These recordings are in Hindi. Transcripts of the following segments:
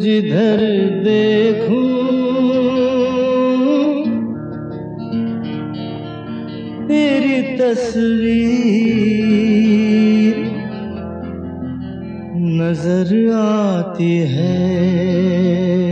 जिधर देखूँ तेरी तस्वीर नज़र आती है।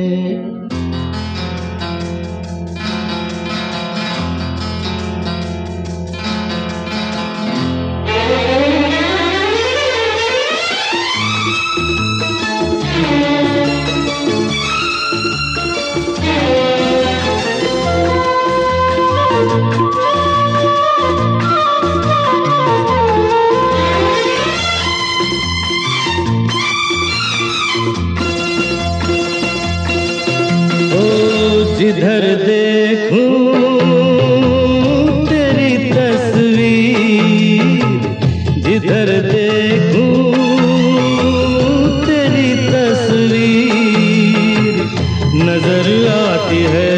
जिधर देखूँ तेरी तस्वीर। जिधर देखूँ तेरी तस्वीर। नज़र आती है।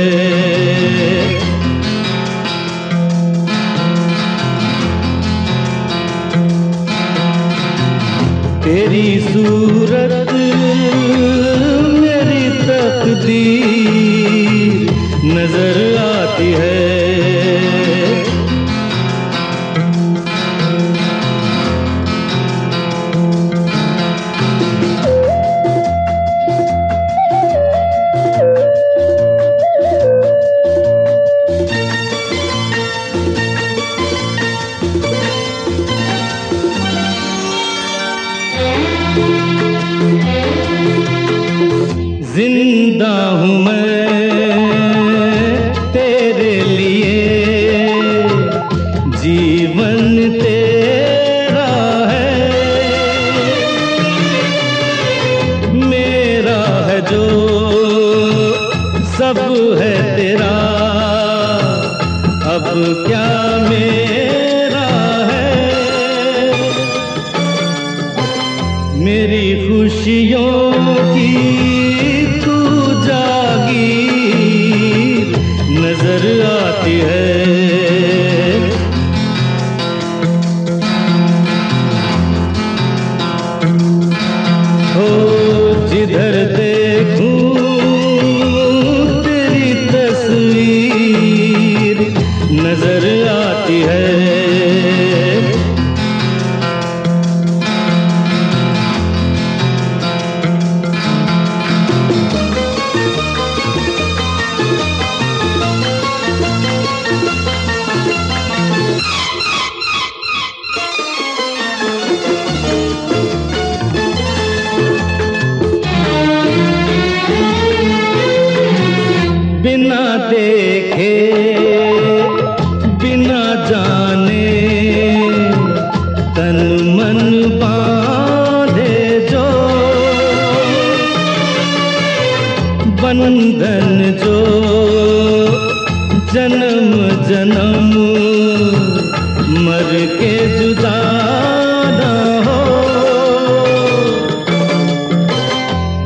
तेरी सूरत मेरी तकदीर। ज़िंदा हूँ मैं तेरे लिए। जीवन तेरा है। मेरा है जो सब है तेरा। अब क्या खुशियों बिना देखे, बिना जाने, तन मन बांधे जो, बंधन जो, जन्म जन्म मर के जुदा ना हो।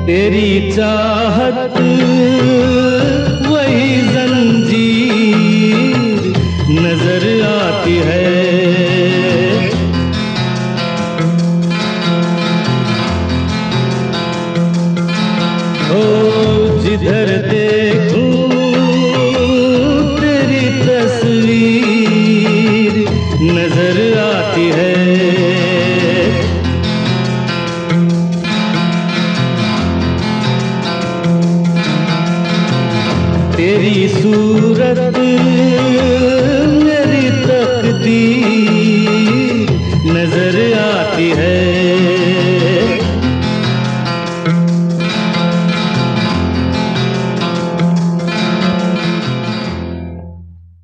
तेरी चाहत नज़र आती है। हो जिधर देखूँ तेरी तस्वीर नज़र आती है। तेरी सूरत